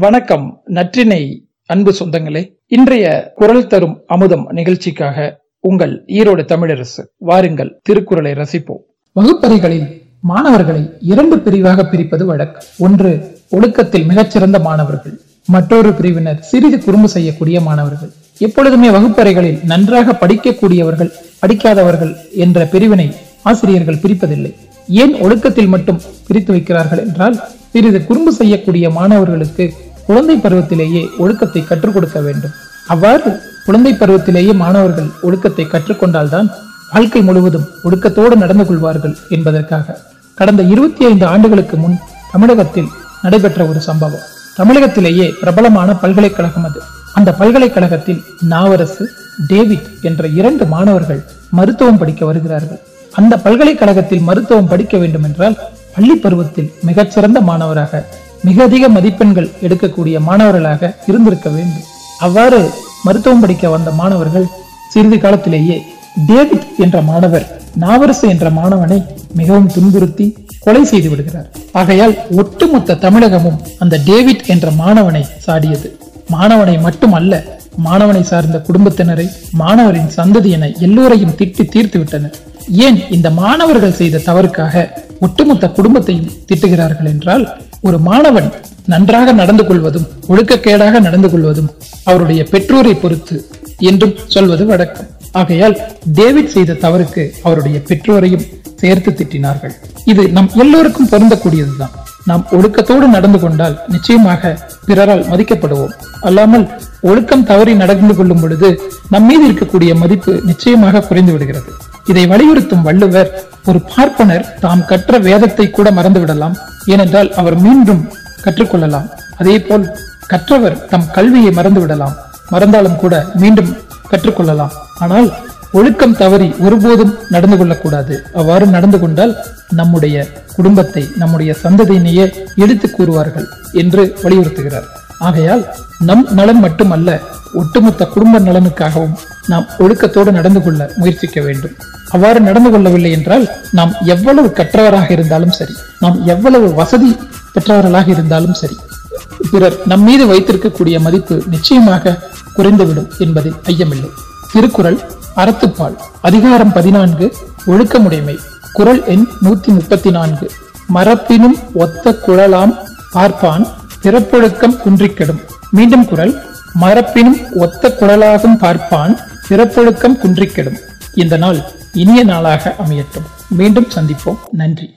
வணக்கம் நற்றினை அன்பு சொந்தங்களே. இன்றைய குரல் தரும் அமுதம் நிகழ்ச்சிக்காக உங்கள் ஈரோடு தமிழரசு வாருங்கள் திருக்குறளை ரசிப்போம். வகுப்பறைகளில் மாணவர்களை இரண்டு பிரிவாக பிரிப்பது வழக்கம். ஒன்று ஒழுக்கத்தில் மிகச்சிறந்த மாணவர்கள். மற்றொரு பிரிவினர் சிறிது குறும்பு செய்யக்கூடிய மாணவர்கள். எப்பொழுதுமே வகுப்பறைகளில் நன்றாக படிக்கக்கூடியவர்கள் படிக்காதவர்கள் என்ற பிரிவினை ஆசிரியர்கள் பிரிப்பதில்லை. ஏன் ஒழுக்கத்தில் மட்டும் பிரித்து வைக்கிறார்கள் என்றால் சிறிது குறும்பு செய்யக்கூடிய மாணவர்களுக்கு குழந்தை பருவத்திலேயே ஒழுக்கத்தை கற்றுக் கொடுக்க வேண்டும். அவ்வாறு குழந்தை பருவத்திலேயே மாணவர்கள் ஒழுக்கத்தை கற்றுக்கொண்டால்தான் வாழ்க்கை முழுவதும் ஒழுக்கத்தோடு நடந்து கொள்வார்கள் என்பதற்காக. கடந்த இருபத்தி ஐந்து ஆண்டுகளுக்கு முன் தமிழகத்தில் நடைபெற்ற ஒரு சம்பவம். தமிழகத்திலேயே பிரபலமான பல்கலைக்கழகம் அது. அந்த பல்கலைக்கழகத்தில் நாவரசு டேவிட் என்ற இரண்டு மாணவர்கள் மருத்துவம் படிக்க வருகிறார்கள். அந்த பல்கலைக்கழகத்தில் மருத்துவம் படிக்க வேண்டும் என்றால் பள்ளி பருவத்தில் மிகச்சிறந்த மாணவராக மிக அதிக மதிப்பெண்கள் எடுக்கக்கூடிய மாணவர்களாக இருந்திருக்க வேண்டும். அவ்வாறு மருத்துவம் படிக்க வந்த மாணவர்கள் சிறிது காலத்திலேயே டேவிட் என்ற மாணவர் நாவரசு என்ற மாணவனை மிகவும் துன்புறுத்தி கொலை செய்து விடுகிறார். ஆகையால் ஒட்டுமொத்த தமிழகமும் அந்த டேவிட் என்ற மாணவனை சாடியது. மாணவனை மட்டுமல்ல மாணவனை சார்ந்த குடும்பத்தினரை மாணவரின் சந்ததியினை எல்லோரையும் திட்டி தீர்த்து விட்டனர். ஏன் இந்த மாணவர்கள் செய்த தவறுக்காக ஒட்டுமொத்த குடும்பத்தையும் திட்டுகிறார்கள் என்றால் ஒரு மாணவன் நன்றாக நடந்து கொள்வதும் ஒழுக்கக்கேடாக நடந்து கொள்வதும் அவருடைய பெற்றோரை பொறுத்து என்றும் சொல்வது வழக்கம். ஆகையால் டேவிட் செய்த தவறுக்கு அவருடைய பெற்றோரையும் சேர்த்து திட்டினார்கள். இது நம் எல்லோருக்கும் பொருந்தக்கூடியதுதான். நாம் ஒழுக்கத்தோடு நடந்து கொண்டால் நிச்சயமாக பிறரால் மதிக்கப்படுவோம். அல்லாமல் ஒழுக்கம் தவறி நடந்து கொள்ளும் பொழுது நம் மீது இருக்கக்கூடிய மதிப்பு நிச்சயமாக குறைந்து விடுகிறது. இதை வலியுறுத்தும் வள்ளுவர் ஒரு பார்ப்பனர் தாம் கற்ற வேதத்தை கூட மறந்து விடலாம் ஏனென்றால் அவர் மீண்டும் கற்றுக்கொள்ளலாம். அதே போல் கற்றவர் தம் கல்வியை மறந்து விடலாம் மறந்தாலும் கூட மீண்டும் கற்றுக்கொள்ளலாம். ஆனால் ஒழுக்கம் தவறி ஒருபோதும் நடந்து கொள்ளக்கூடாது. அவ்வாறு நடந்து கொண்டால் நம்முடைய குடும்பத்தை நம்முடைய சந்ததியினையே எடுத்து கூறுவார்கள் என்று வலியுறுத்துகிறார். ஆகையால் நம் நலன் மட்டுமல்ல ஒட்டுமொத்த குடும்ப நலனுக்காகவும் நாம் ஒழுக்கத்தோடு நடந்து கொள்ள முயற்சிக்க வேண்டும். அவ்வாறு நடந்து கொள்ளவில்லை என்றால் நாம் எவ்வளவு கற்றவராக இருந்தாலும் சரி நாம் எவ்வளவு வசதி பெற்றவர்களாக இருந்தாலும் சரி பிறர் நம் மீது வைத்திருக்கக்கூடிய மதிப்பு நிச்சயமாக குறைந்துவிடும் என்பதில் ஐயமில்லை. திருக்குறள் அறத்துப்பால் அதிகாரம் பதினான்கு ஒழுக்கமுடைமை குரல் எண் நூத்தி முப்பத்தி நான்கு மரப்பினும் ஒத்த குழலாம் பார்ப்பான் பிறப்பொழுக்கம் குன்றிக்கெடும். மீண்டும் குரல் மரப்பினும் ஒத்த குழலாகும் பார்ப்பான் பிறப்பொழுக்கம் குன்றிக்கெடும். இந்த நாள் இனிய நாளாக அமையட்டும். மீண்டும் சந்திப்போம். நன்றி.